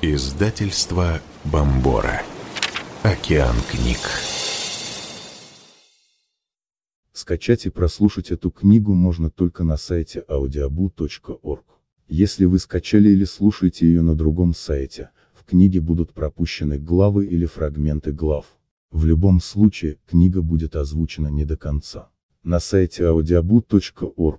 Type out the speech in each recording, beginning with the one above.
Издательство Бомбора. Океан книг. Скачать и прослушать эту книгу можно только на сайте audiobu.org. Если вы скачали или слушаете ее на другом сайте, в книге будут пропущены главы или фрагменты глав. В любом случае, книга будет озвучена не до конца. На сайте audiobu.org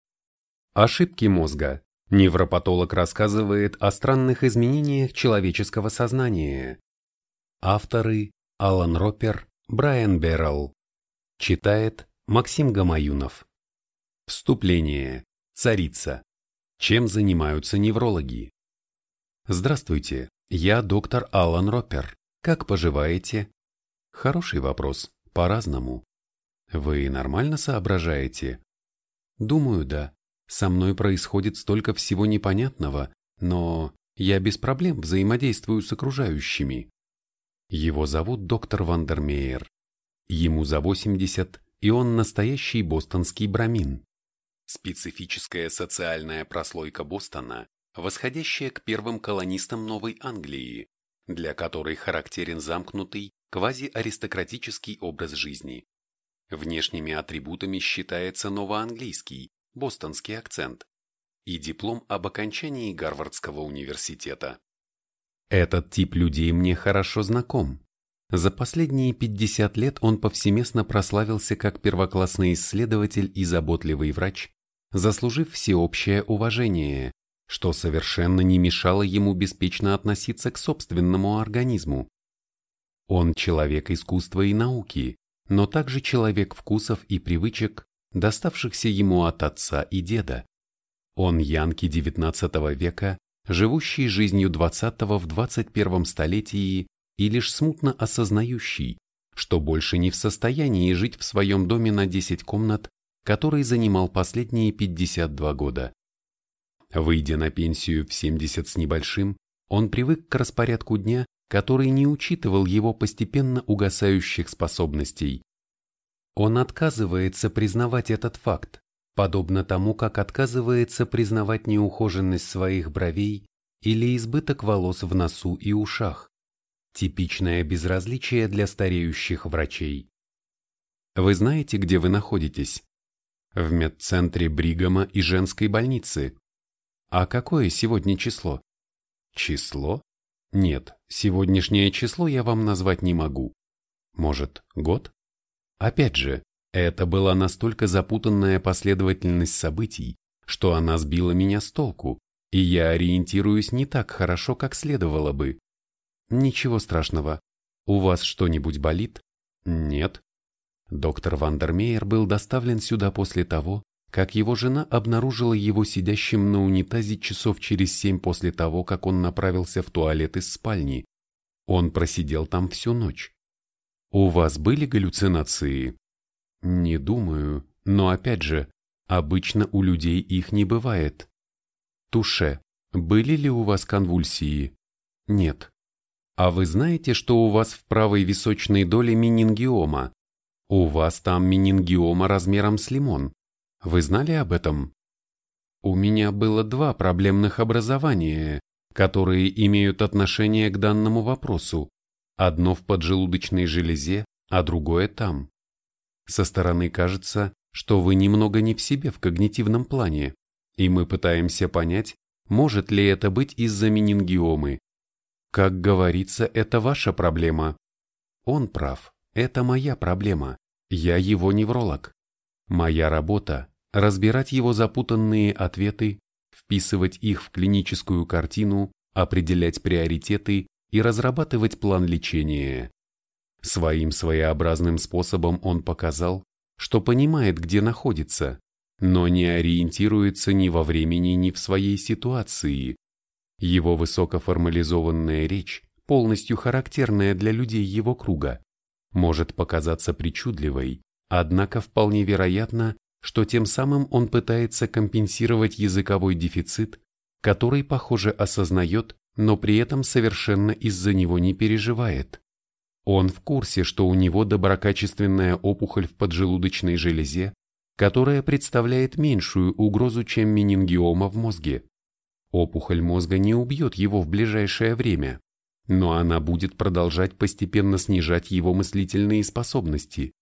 Ошибки мозга. Невропатолог рассказывает о странных изменениях человеческого сознания. Авторы Алан Ропер, Брайан Беррелл. Читает Максим Гамаюнов. Вступление. Царица. Чем занимаются неврологи? Здравствуйте, я доктор Алан Ропер. Как поживаете? Хороший вопрос, по-разному. Вы нормально соображаете? Думаю, да. Со мной происходит столько всего непонятного, но я без проблем взаимодействую с окружающими. Его зовут доктор Вандермеер. Ему за 80, и он настоящий бостонский брамин. Специфическая социальная прослойка Бостона, восходящая к первым колонистам Новой Англии, для которой характерен замкнутый, квазиаристократический образ жизни. Внешними атрибутами считается новоанглийский, бостонский акцент и диплом об окончании Гарвардского университета. Этот тип людей мне хорошо знаком. За последние 50 лет он повсеместно прославился как первоклассный исследователь и заботливый врач, заслужив всеобщее уважение, что совершенно не мешало ему беспечно относиться к собственному организму. Он человек искусства и науки, но также человек вкусов и привычек, доставшихся ему от отца и деда. Он янки XIX века, живущий жизнью XX в 21 столетии и лишь смутно осознающий, что больше не в состоянии жить в своем доме на 10 комнат, который занимал последние 52 года. Выйдя на пенсию в 70 с небольшим, он привык к распорядку дня, который не учитывал его постепенно угасающих способностей. Он отказывается признавать этот факт, подобно тому, как отказывается признавать неухоженность своих бровей или избыток волос в носу и ушах. Типичное безразличие для стареющих врачей. Вы знаете, где вы находитесь? В медцентре Бригама и женской больницы. А какое сегодня число? Число? Нет, сегодняшнее число я вам назвать не могу. Может, год? Опять же, это была настолько запутанная последовательность событий, что она сбила меня с толку, и я ориентируюсь не так хорошо, как следовало бы. Ничего страшного. У вас что-нибудь болит? Нет. Доктор Вандермеер был доставлен сюда после того, как его жена обнаружила его сидящим на унитазе часов через семь после того, как он направился в туалет из спальни. Он просидел там всю ночь. У вас были галлюцинации? Не думаю, но опять же, обычно у людей их не бывает. Туше, были ли у вас конвульсии? Нет. А вы знаете, что у вас в правой височной доле менингиома? У вас там менингиома размером с лимон. Вы знали об этом? У меня было два проблемных образования, которые имеют отношение к данному вопросу. Одно в поджелудочной железе, а другое там. Со стороны кажется, что вы немного не в себе в когнитивном плане, и мы пытаемся понять, может ли это быть из-за менингиомы. Как говорится, это ваша проблема. Он прав, это моя проблема. Я его невролог. Моя работа – разбирать его запутанные ответы, вписывать их в клиническую картину, определять приоритеты и разрабатывать план лечения. Своим своеобразным способом он показал, что понимает, где находится, но не ориентируется ни во времени, ни в своей ситуации. Его высокоформализованная речь, полностью характерная для людей его круга, может показаться причудливой, однако вполне вероятно, что тем самым он пытается компенсировать языковой дефицит, который, похоже, осознает, но при этом совершенно из-за него не переживает. Он в курсе, что у него доброкачественная опухоль в поджелудочной железе, которая представляет меньшую угрозу, чем менингиома в мозге. Опухоль мозга не убьет его в ближайшее время, но она будет продолжать постепенно снижать его мыслительные способности.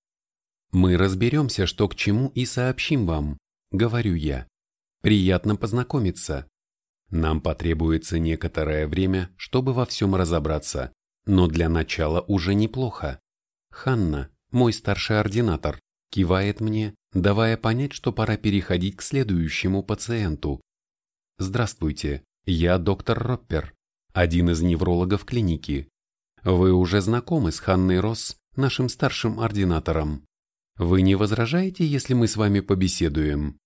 Мы разберемся, что к чему и сообщим вам, говорю я. Приятно познакомиться. Нам потребуется некоторое время, чтобы во всем разобраться, но для начала уже неплохо. Ханна, мой старший ординатор, кивает мне, давая понять, что пора переходить к следующему пациенту. Здравствуйте, я доктор Роппер, один из неврологов клиники. Вы уже знакомы с Ханной Росс, нашим старшим ординатором. Вы не возражаете, если мы с вами побеседуем?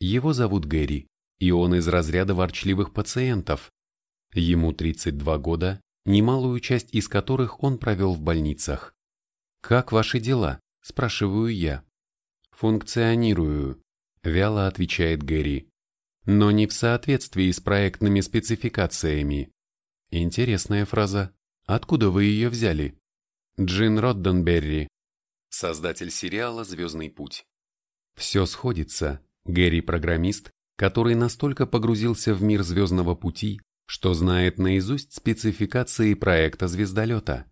Его зовут Гэри, и он из разряда ворчливых пациентов. Ему 32 года, немалую часть из которых он провел в больницах. «Как ваши дела?» – спрашиваю я. «Функционирую», – вяло отвечает Гэри. «Но не в соответствии с проектными спецификациями». Интересная фраза. Откуда вы ее взяли? Джин Родденберри, создатель сериала «Звездный путь». Все сходится. Гэри – программист, который настолько погрузился в мир «Звездного пути», что знает наизусть спецификации проекта звездолета.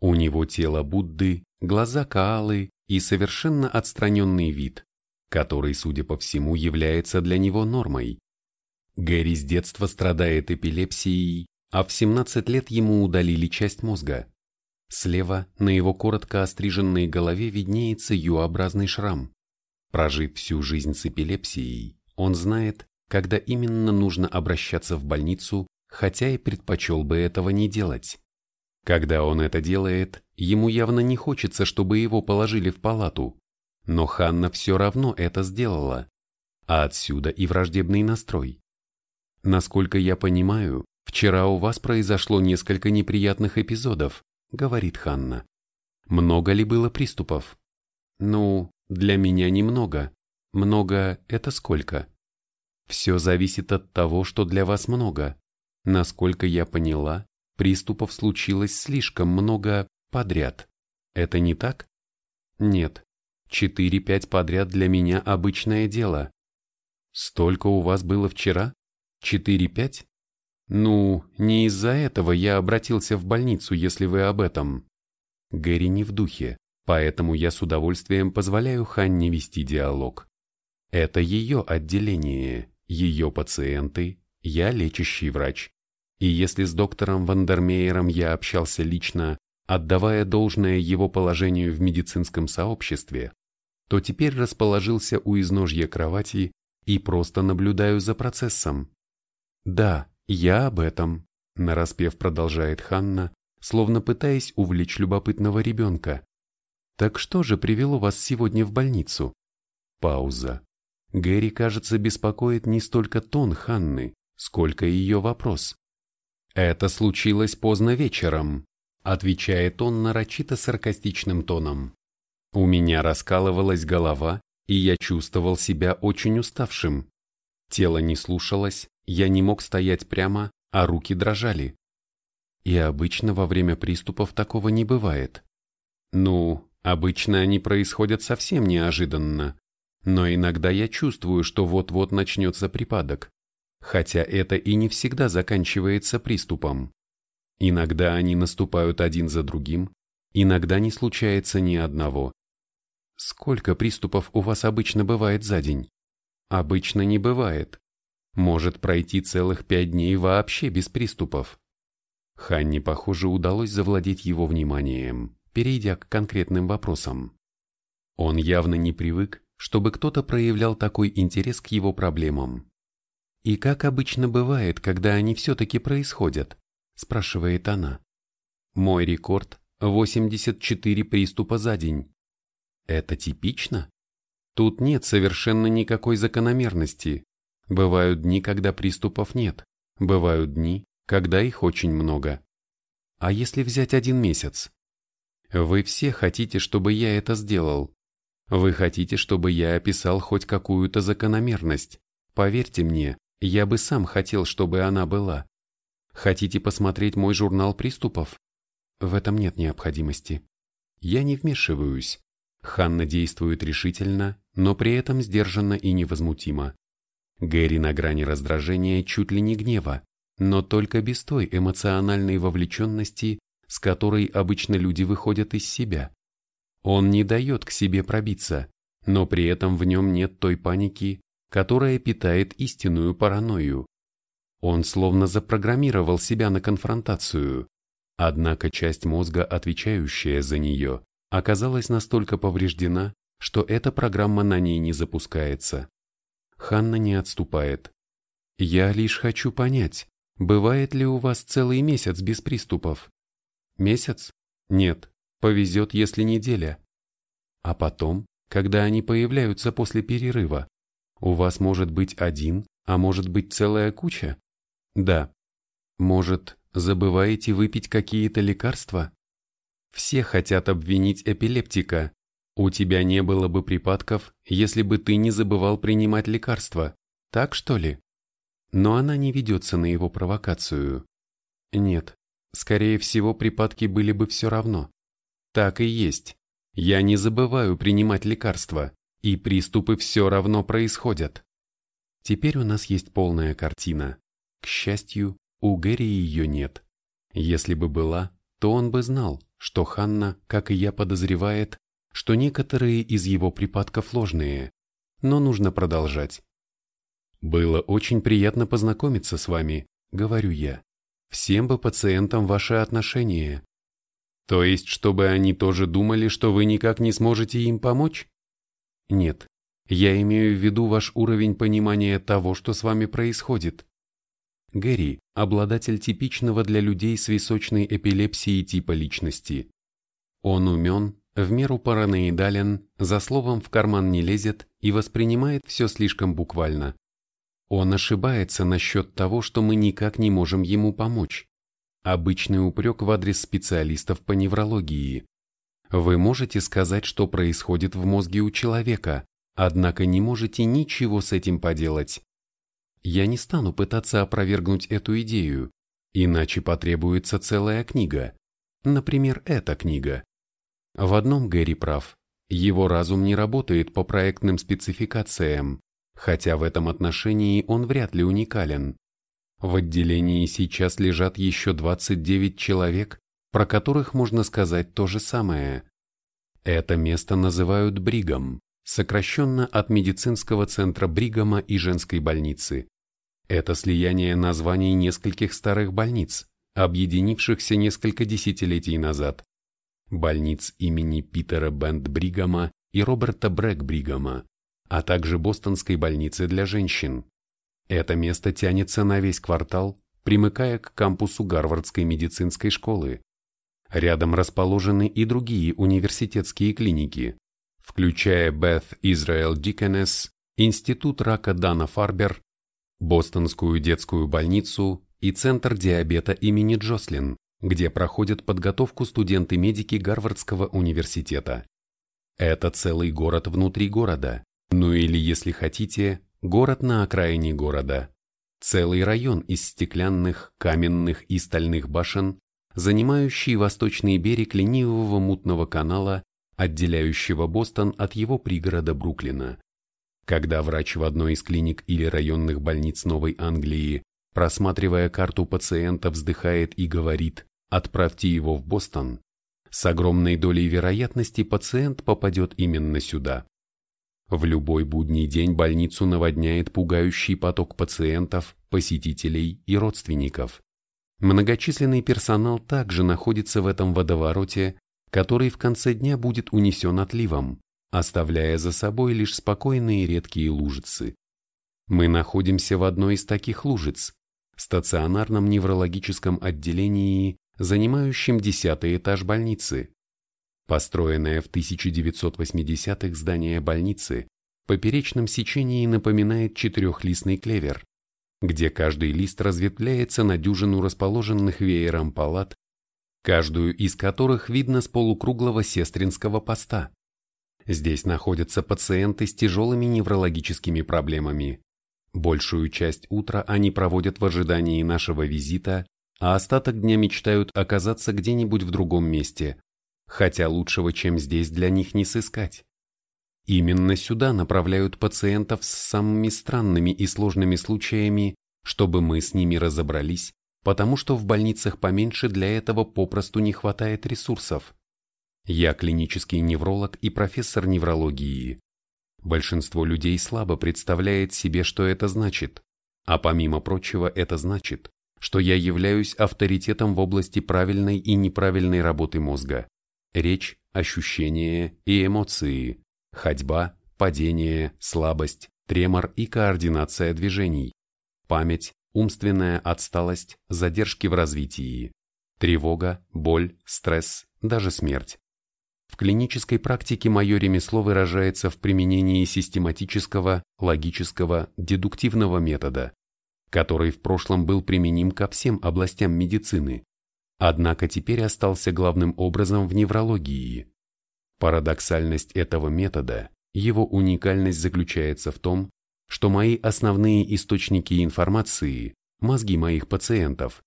У него тело Будды, глаза Каалы и совершенно отстраненный вид, который, судя по всему, является для него нормой. Гэри с детства страдает эпилепсией, а в 17 лет ему удалили часть мозга. Слева на его коротко остриженной голове виднеется Ю-образный шрам. Прожив всю жизнь с эпилепсией, он знает, когда именно нужно обращаться в больницу, хотя и предпочел бы этого не делать. Когда он это делает, ему явно не хочется, чтобы его положили в палату. Но Ханна все равно это сделала. А отсюда и враждебный настрой. Насколько я понимаю, вчера у вас произошло несколько неприятных эпизодов, говорит Ханна. Много ли было приступов? Ну, для меня немного. Много – это сколько? Все зависит от того, что для вас много. Насколько я поняла, приступов случилось слишком много подряд. Это не так? Нет. Четыре-пять подряд для меня обычное дело. Столько у вас было вчера? Четыре-пять? Ну, не из-за этого я обратился в больницу, если вы об этом. Гэри не в духе, поэтому я с удовольствием позволяю Ханне вести диалог. Это ее отделение, ее пациенты, я лечащий врач. И если с доктором Вандермеером я общался лично, отдавая должное его положению в медицинском сообществе, то теперь расположился у изножья кровати и просто наблюдаю за процессом. Да, «Я об этом», – нараспев продолжает Ханна, словно пытаясь увлечь любопытного ребенка. «Так что же привело вас сегодня в больницу?» Пауза. Гэри, кажется, беспокоит не столько тон Ханны, сколько ее вопрос. «Это случилось поздно вечером», – отвечает он нарочито саркастичным тоном. «У меня раскалывалась голова, и я чувствовал себя очень уставшим. Тело не слушалось, я не мог стоять прямо, а руки дрожали. И обычно во время приступов такого не бывает. Ну, обычно они происходят совсем неожиданно. Но иногда я чувствую, что вот-вот начнется припадок. Хотя это и не всегда заканчивается приступом. Иногда они наступают один за другим, иногда не случается ни одного. Сколько приступов у вас обычно бывает за день? Обычно не бывает. Может пройти целых пять дней вообще без приступов. Ханне, похоже, удалось завладеть его вниманием, перейдя к конкретным вопросам. Он явно не привык, чтобы кто-то проявлял такой интерес к его проблемам. «И как обычно бывает, когда они все-таки происходят?» – спрашивает она. «Мой рекорд – 84 приступа за день. Это типично? Тут нет совершенно никакой закономерности, Бывают дни, когда приступов нет, Бывают дни, когда их очень много. А если взять один месяц? Вы все хотите, чтобы я это сделал. Вы хотите, чтобы я описал хоть какую-то закономерность. Поверьте мне, я бы сам хотел, чтобы она была. Хотите посмотреть мой журнал приступов? В этом нет необходимости. Я не вмешиваюсь. Ханна действует решительно, но при этом сдержанно и невозмутимо. Гэри на грани раздражения чуть ли не гнева, но только без той эмоциональной вовлеченности, с которой обычно люди выходят из себя. Он не дает к себе пробиться, но при этом в нем нет той паники, которая питает истинную паранойю. Он словно запрограммировал себя на конфронтацию, однако часть мозга, отвечающая за нее, оказалась настолько повреждена, что эта программа на ней не запускается. Ханна не отступает. «Я лишь хочу понять, бывает ли у вас целый месяц без приступов?» «Месяц? Нет, повезет, если неделя. А потом, когда они появляются после перерыва, у вас может быть один, а может быть целая куча? Да. Может, забываете выпить какие-то лекарства? Все хотят обвинить эпилептика. У тебя не было бы припадков, если бы ты не забывал принимать лекарства. Так что ли? Но она не ведется на его провокацию. Нет, скорее всего, припадки были бы все равно. Так и есть. Я не забываю принимать лекарства, и приступы все равно происходят. Теперь у нас есть полная картина. К счастью, у Гэри ее нет. Если бы была, то он бы знал, что Ханна, как и я, подозревает, что некоторые из его припадков ложные, но нужно продолжать. «Было очень приятно познакомиться с вами», — говорю я. «Всем бы пациентам ваши отношения». «То есть, чтобы они тоже думали, что вы никак не сможете им помочь?» «Нет, я имею в виду ваш уровень понимания того, что с вами происходит. Гэри – обладатель типичного для людей с височной эпилепсией типа личности. Он умен, в меру параноидален, за словом в карман не лезет и воспринимает все слишком буквально. Он ошибается насчет того, что мы никак не можем ему помочь. Обычный упрек в адрес специалистов по неврологии. Вы можете сказать, что происходит в мозге у человека, однако не можете ничего с этим поделать. Я не стану пытаться опровергнуть эту идею, иначе потребуется целая книга. Например, эта книга. В одном Гэри прав. Его разум не работает по проектным спецификациям, хотя в этом отношении он вряд ли уникален. В отделении сейчас лежат еще 29 человек, про которых можно сказать то же самое. Это место называют Бригом, сокращенно от медицинского центра Бригама и женской больницы. Это слияние названий нескольких старых больниц, объединившихся несколько десятилетий назад. Больниц имени Питера Бенд Бригама и Роберта Брэк Бригама, а также Бостонской больницы для женщин. Это место тянется на весь квартал, примыкая к кампусу Гарвардской медицинской школы. Рядом расположены и другие университетские клиники, включая Beth Israel Deaconess, Институт рака Дана Фарбер, Бостонскую детскую больницу и Центр диабета имени Джослин, где проходят подготовку студенты-медики Гарвардского университета. Это целый город внутри города, ну или, если хотите, город на окраине города. Целый район из стеклянных, каменных и стальных башен, занимающий восточный берег ленивого мутного канала отделяющего Бостон от его пригорода Бруклина. Когда врач в одной из клиник или районных больниц Новой Англии, просматривая карту пациента, вздыхает и говорит «отправьте его в Бостон», с огромной долей вероятности пациент попадет именно сюда. В любой будний день больницу наводняет пугающий поток пациентов, посетителей и родственников. Многочисленный персонал также находится в этом водовороте который в конце дня будет унесен отливом, оставляя за собой лишь спокойные редкие лужицы. Мы находимся в одной из таких лужиц, стационарном неврологическом отделении, занимающем десятый этаж больницы. Построенное в 1980-х здание больницы в поперечном сечении напоминает четырехлистный клевер. где каждый лист разветвляется на дюжину расположенных веером палат, каждую из которых видно с полукруглого сестринского поста. Здесь находятся пациенты с тяжелыми неврологическими проблемами. Большую часть утра они проводят в ожидании нашего визита, а остаток дня мечтают оказаться где-нибудь в другом месте, хотя лучшего, чем здесь, для них не сыскать. Именно сюда направляют пациентов с самыми странными и сложными случаями, чтобы мы с ними разобрались, потому что в больницах поменьше для этого попросту не хватает ресурсов. Я клинический невролог и профессор неврологии. Большинство людей слабо представляет себе, что это значит, а помимо прочего это значит, что я являюсь авторитетом в области правильной и неправильной работы мозга. Речь, ощущения и эмоции, ходьба, падение, слабость, тремор и координация движений, память, умственная отсталость, задержки в развитии, тревога, боль, стресс, даже смерть. В клинической практике мое ремесло выражается в применении систематического, логического, дедуктивного метода, который в прошлом был применим ко всем областям медицины, однако теперь остался главным образом в неврологии. Парадоксальность этого метода, его уникальность заключается в том, что мои основные источники информации, мозги моих пациентов,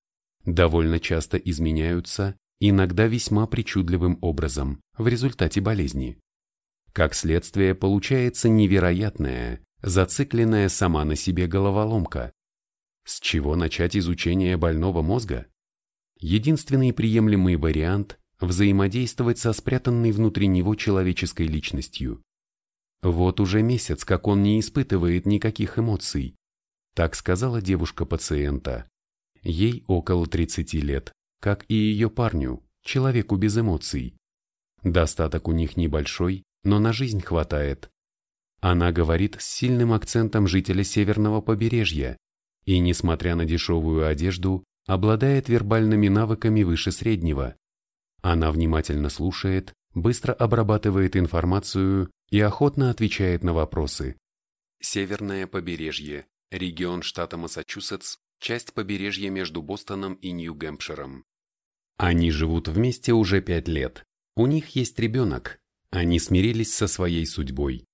довольно часто изменяются иногда весьма причудливым образом в результате болезни. Как следствие получается невероятная, зацикленная сама на себе головоломка. С чего начать изучение больного мозга? Единственный приемлемый вариант – взаимодействовать со спрятанной внутри него человеческой личностью. Вот уже месяц, как он не испытывает никаких эмоций. Так сказала девушка пациента. Ей около 30 лет как и ее парню, человеку без эмоций. Достаток у них небольшой, но на жизнь хватает. Она говорит с сильным акцентом жителя северного побережья и, несмотря на дешевую одежду, обладает вербальными навыками выше среднего. Она внимательно слушает, быстро обрабатывает информацию и охотно отвечает на вопросы. Северное побережье, регион штата Массачусетс, часть побережья между Бостоном и Нью-Гэмпширом. Они живут вместе уже пять лет. У них есть ребенок. Они смирились со своей судьбой.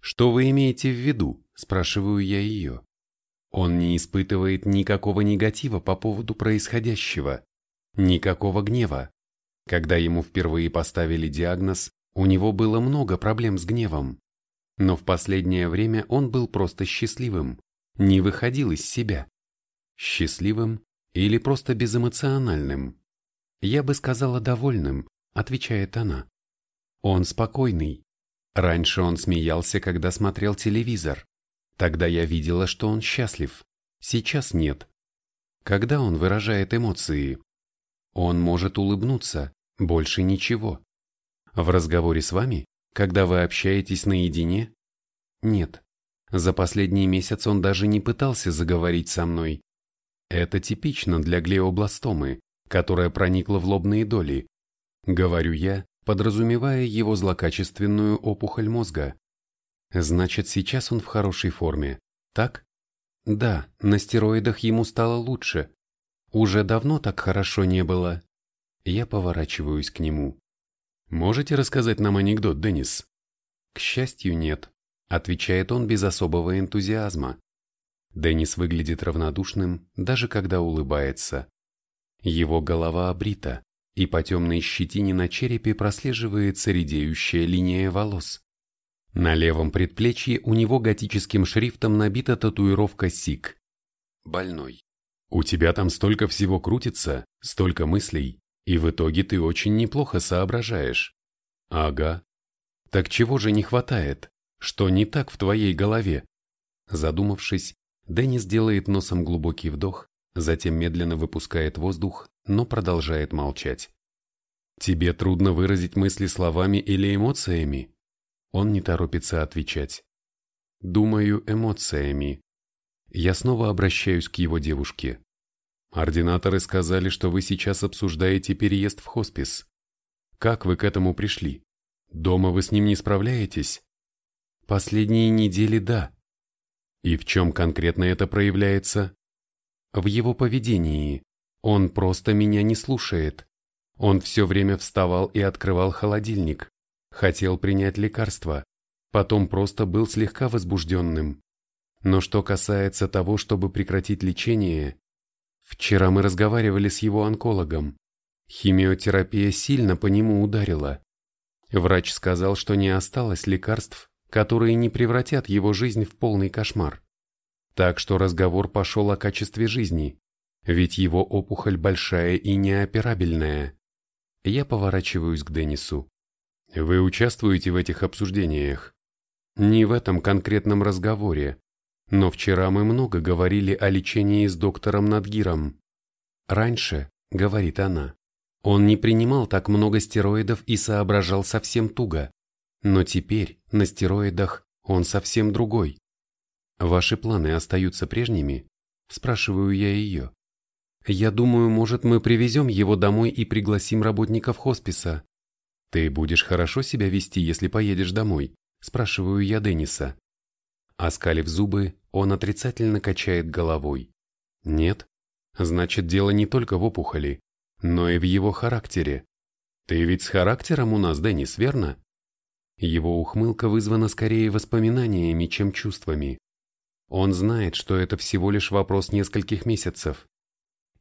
«Что вы имеете в виду?» – спрашиваю я ее. Он не испытывает никакого негатива по поводу происходящего, никакого гнева. Когда ему впервые поставили диагноз, у него было много проблем с гневом. Но в последнее время он был просто счастливым, не выходил из себя. Счастливым или просто безэмоциональным. Я бы сказала довольным, отвечает она. Он спокойный. Раньше он смеялся, когда смотрел телевизор. Тогда я видела, что он счастлив. Сейчас нет. Когда он выражает эмоции? Он может улыбнуться, больше ничего. В разговоре с вами, когда вы общаетесь наедине? Нет. За последний месяц он даже не пытался заговорить со мной. Это типично для глиобластомы, которая проникла в лобные доли. Говорю я, подразумевая его злокачественную опухоль мозга. Значит, сейчас он в хорошей форме, так? Да, на стероидах ему стало лучше. Уже давно так хорошо не было. Я поворачиваюсь к нему. Можете рассказать нам анекдот, Деннис? К счастью, нет, отвечает он без особого энтузиазма. Деннис выглядит равнодушным, даже когда улыбается. Его голова обрита, и по темной щетине на черепе прослеживается редеющая линия волос. На левом предплечье у него готическим шрифтом набита татуировка СИК. Больной. У тебя там столько всего крутится, столько мыслей, и в итоге ты очень неплохо соображаешь. Ага. Так чего же не хватает? Что не так в твоей голове? Задумавшись, Деннис делает носом глубокий вдох затем медленно выпускает воздух, но продолжает молчать. «Тебе трудно выразить мысли словами или эмоциями?» Он не торопится отвечать. «Думаю, эмоциями». Я снова обращаюсь к его девушке. «Ординаторы сказали, что вы сейчас обсуждаете переезд в хоспис. Как вы к этому пришли? Дома вы с ним не справляетесь?» «Последние недели – да». И в чем конкретно это проявляется? В его поведении. Он просто меня не слушает. Он все время вставал и открывал холодильник. Хотел принять лекарство. Потом просто был слегка возбужденным. Но что касается того, чтобы прекратить лечение, вчера мы разговаривали с его онкологом. Химиотерапия сильно по нему ударила. Врач сказал, что не осталось лекарств, которые не превратят его жизнь в полный кошмар. Так что разговор пошел о качестве жизни, ведь его опухоль большая и неоперабельная. Я поворачиваюсь к Деннису. Вы участвуете в этих обсуждениях? Не в этом конкретном разговоре, но вчера мы много говорили о лечении с доктором Надгиром. Раньше, говорит она, он не принимал так много стероидов и соображал совсем туго. Но теперь, на стероидах, он совсем другой. Ваши планы остаются прежними? Спрашиваю я ее. Я думаю, может, мы привезем его домой и пригласим работников хосписа. Ты будешь хорошо себя вести, если поедешь домой? Спрашиваю я Денниса. Оскалив зубы, он отрицательно качает головой. Нет? Значит, дело не только в опухоли, но и в его характере. Ты ведь с характером у нас, Деннис, верно? Его ухмылка вызвана скорее воспоминаниями, чем чувствами. Он знает, что это всего лишь вопрос нескольких месяцев.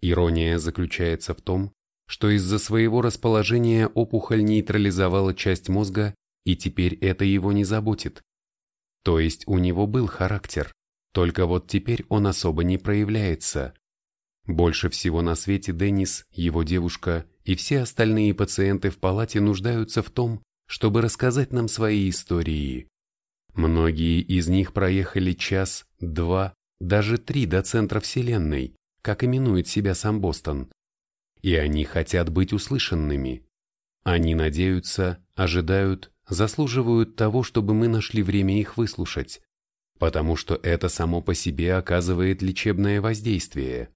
Ирония заключается в том, что из-за своего расположения опухоль нейтрализовала часть мозга, и теперь это его не заботит. То есть у него был характер, только вот теперь он особо не проявляется. Больше всего на свете Деннис, его девушка и все остальные пациенты в палате нуждаются в том, чтобы рассказать нам свои истории. Многие из них проехали час, два, даже три до центра Вселенной, как именует себя сам Бостон. И они хотят быть услышанными. Они надеются, ожидают, заслуживают того, чтобы мы нашли время их выслушать, потому что это само по себе оказывает лечебное воздействие.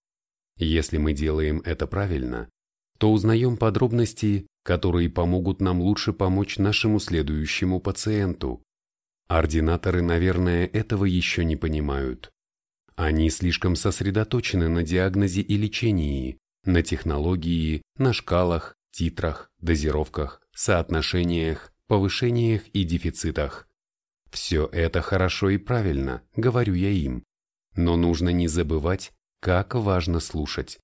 Если мы делаем это правильно, то узнаем подробности, которые помогут нам лучше помочь нашему следующему пациенту. Ординаторы, наверное, этого еще не понимают. Они слишком сосредоточены на диагнозе и лечении, на технологии, на шкалах, титрах, дозировках, соотношениях, повышениях и дефицитах. Все это хорошо и правильно, говорю я им. Но нужно не забывать, как важно слушать.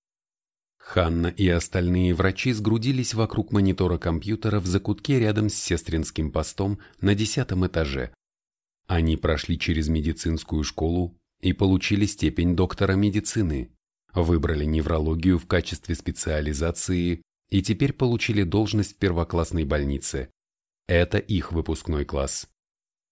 Ханна и остальные врачи сгрудились вокруг монитора компьютера в закутке рядом с сестринским постом на десятом этаже. Они прошли через медицинскую школу и получили степень доктора медицины, выбрали неврологию в качестве специализации и теперь получили должность в первоклассной больнице. Это их выпускной класс.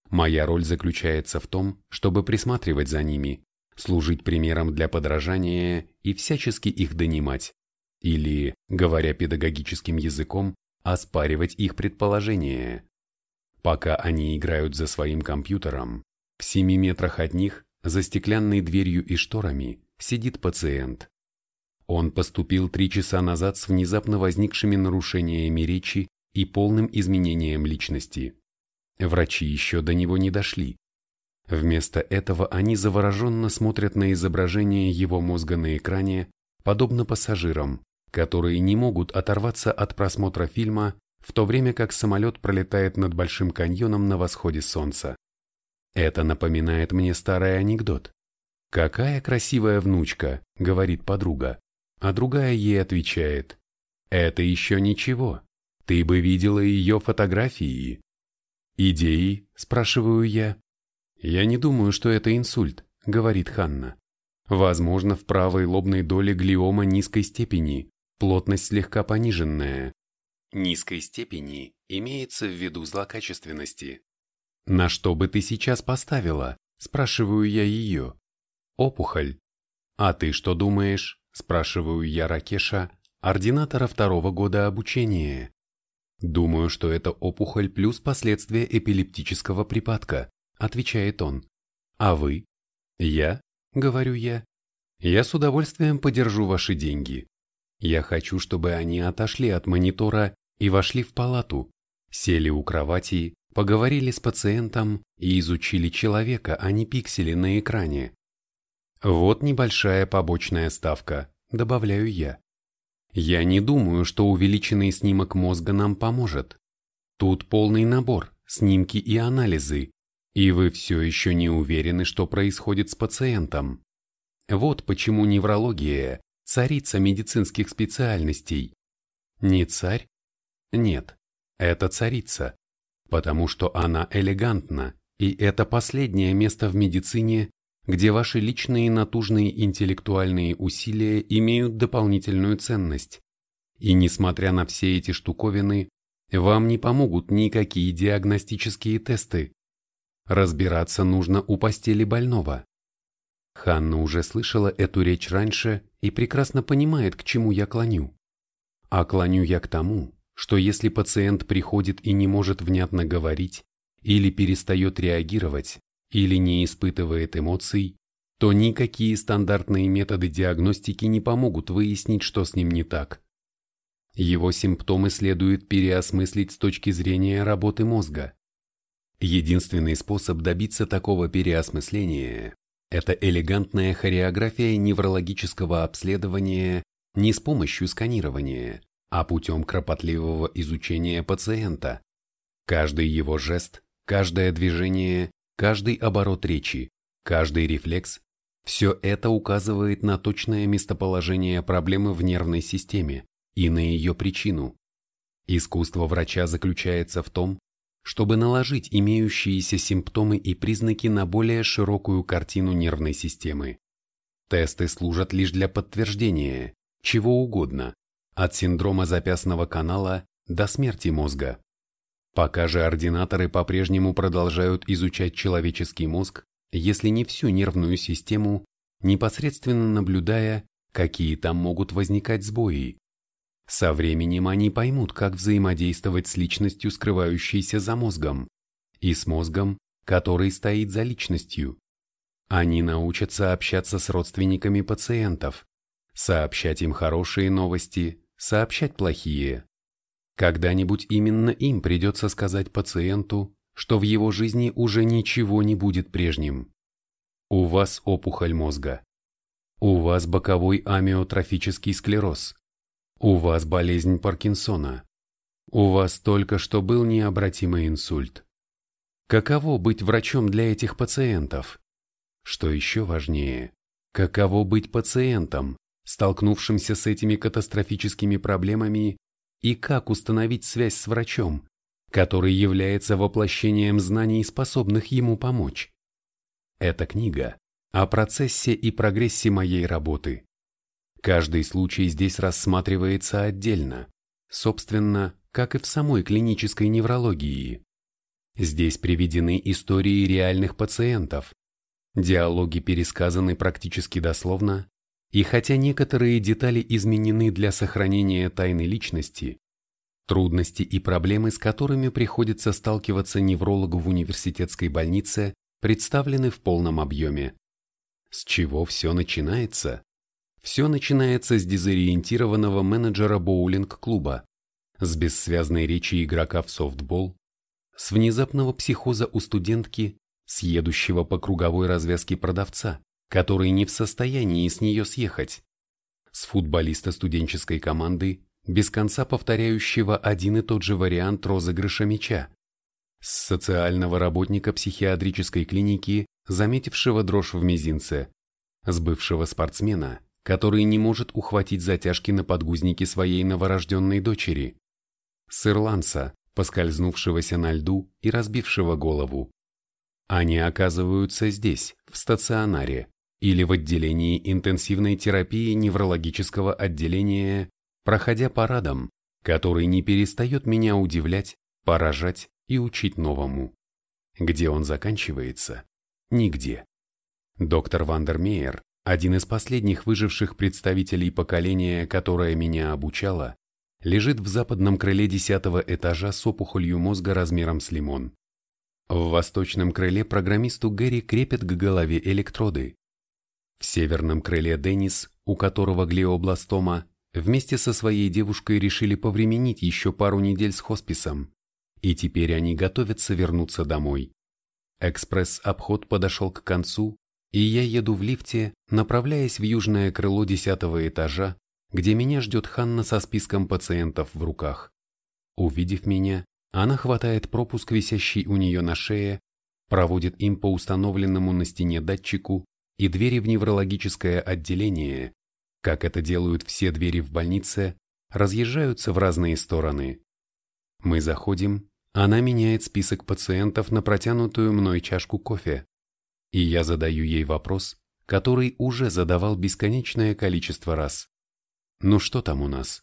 Моя роль заключается в том, чтобы присматривать за ними, служить примером для подражания и всячески их донимать. Или, говоря педагогическим языком, оспаривать их предположения. Пока они играют за своим компьютером, в семи метрах от них, за стеклянной дверью и шторами, сидит пациент. Он поступил три часа назад с внезапно возникшими нарушениями речи и полным изменением личности. Врачи еще до него не дошли, Вместо этого они завороженно смотрят на изображение его мозга на экране, подобно пассажирам, которые не могут оторваться от просмотра фильма, в то время как самолет пролетает над Большим каньоном на восходе солнца. Это напоминает мне старый анекдот. «Какая красивая внучка», — говорит подруга, а другая ей отвечает. «Это еще ничего. Ты бы видела ее фотографии». «Идеи?» – спрашиваю я. «Я не думаю, что это инсульт», — говорит Ханна. «Возможно, в правой лобной доле глиома низкой степени, плотность слегка пониженная». Низкой степени имеется в виду злокачественности. «На что бы ты сейчас поставила?» – спрашиваю я ее. «Опухоль». «А ты что думаешь?» – спрашиваю я Ракеша, ординатора второго года обучения. Думаю, что это опухоль плюс последствия эпилептического припадка отвечает он. А вы? Я? Говорю я. Я с удовольствием подержу ваши деньги. Я хочу, чтобы они отошли от монитора и вошли в палату, сели у кровати, поговорили с пациентом и изучили человека, а не пиксели на экране. Вот небольшая побочная ставка, добавляю я. Я не думаю, что увеличенный снимок мозга нам поможет. Тут полный набор, снимки и анализы, и вы все еще не уверены, что происходит с пациентом. Вот почему неврология – царица медицинских специальностей. Не царь? Нет, это царица, потому что она элегантна, и это последнее место в медицине, где ваши личные натужные интеллектуальные усилия имеют дополнительную ценность. И несмотря на все эти штуковины, вам не помогут никакие диагностические тесты. Разбираться нужно у постели больного. Ханна уже слышала эту речь раньше и прекрасно понимает, к чему я клоню. А клоню я к тому, что если пациент приходит и не может внятно говорить, или перестает реагировать, или не испытывает эмоций, то никакие стандартные методы диагностики не помогут выяснить, что с ним не так. Его симптомы следует переосмыслить с точки зрения работы мозга. Единственный способ добиться такого переосмысления – это элегантная хореография неврологического обследования не с помощью сканирования, а путем кропотливого изучения пациента. Каждый его жест, каждое движение, каждый оборот речи, каждый рефлекс – все это указывает на точное местоположение проблемы в нервной системе и на ее причину. Искусство врача заключается в том, чтобы наложить имеющиеся симптомы и признаки на более широкую картину нервной системы. Тесты служат лишь для подтверждения, чего угодно, от синдрома запястного канала до смерти мозга. Пока же ординаторы по-прежнему продолжают изучать человеческий мозг, если не всю нервную систему, непосредственно наблюдая, какие там могут возникать сбои. Со временем они поймут, как взаимодействовать с личностью, скрывающейся за мозгом, и с мозгом, который стоит за личностью. Они научатся общаться с родственниками пациентов, сообщать им хорошие новости, сообщать плохие. Когда-нибудь именно им придется сказать пациенту, что в его жизни уже ничего не будет прежним. У вас опухоль мозга. У вас боковой амиотрофический склероз. У вас болезнь Паркинсона. У вас только что был необратимый инсульт. Каково быть врачом для этих пациентов? Что еще важнее, каково быть пациентом, столкнувшимся с этими катастрофическими проблемами, и как установить связь с врачом, который является воплощением знаний, способных ему помочь. Эта книга о процессе и прогрессе моей работы. Каждый случай здесь рассматривается отдельно, собственно, как и в самой клинической неврологии. Здесь приведены истории реальных пациентов. Диалоги пересказаны практически дословно, и хотя некоторые детали изменены для сохранения тайны личности, трудности и проблемы, с которыми приходится сталкиваться неврологу в университетской больнице, представлены в полном объеме. С чего все начинается? Все начинается с дезориентированного менеджера боулинг-клуба, с бессвязной речи игрока в софтбол, с внезапного психоза у студентки, с едущего по круговой развязке продавца, который не в состоянии с нее съехать, с футболиста студенческой команды, без конца повторяющего один и тот же вариант розыгрыша мяча, с социального работника психиатрической клиники, заметившего дрожь в мизинце, с бывшего спортсмена, который не может ухватить затяжки на подгузнике своей новорожденной дочери, с ирландца, поскользнувшегося на льду и разбившего голову. Они оказываются здесь, в стационаре, или в отделении интенсивной терапии неврологического отделения, проходя парадом, который не перестает меня удивлять, поражать и учить новому. Где он заканчивается? Нигде. Доктор Вандермеер, один из последних выживших представителей поколения, которое меня обучало, лежит в западном крыле десятого этажа с опухолью мозга размером с лимон. В восточном крыле программисту Гэри крепят к голове электроды, в северном крыле Деннис, у которого глиобластома, вместе со своей девушкой решили повременить еще пару недель с хосписом. и теперь они готовятся вернуться домой. Экспресс-обход подошел к концу, и я еду в лифте, направляясь в южное крыло десятого этажа, где меня ждет Ханна со списком пациентов в руках. Увидев меня, она хватает пропуск, висящий у нее на шее, проводит им по установленному на стене датчику и двери в неврологическое отделение, как это делают все двери в больнице, разъезжаются в разные стороны. Мы заходим, она меняет список пациентов на протянутую мной чашку кофе, и я задаю ей вопрос, который уже задавал бесконечное количество раз. Ну что там у нас?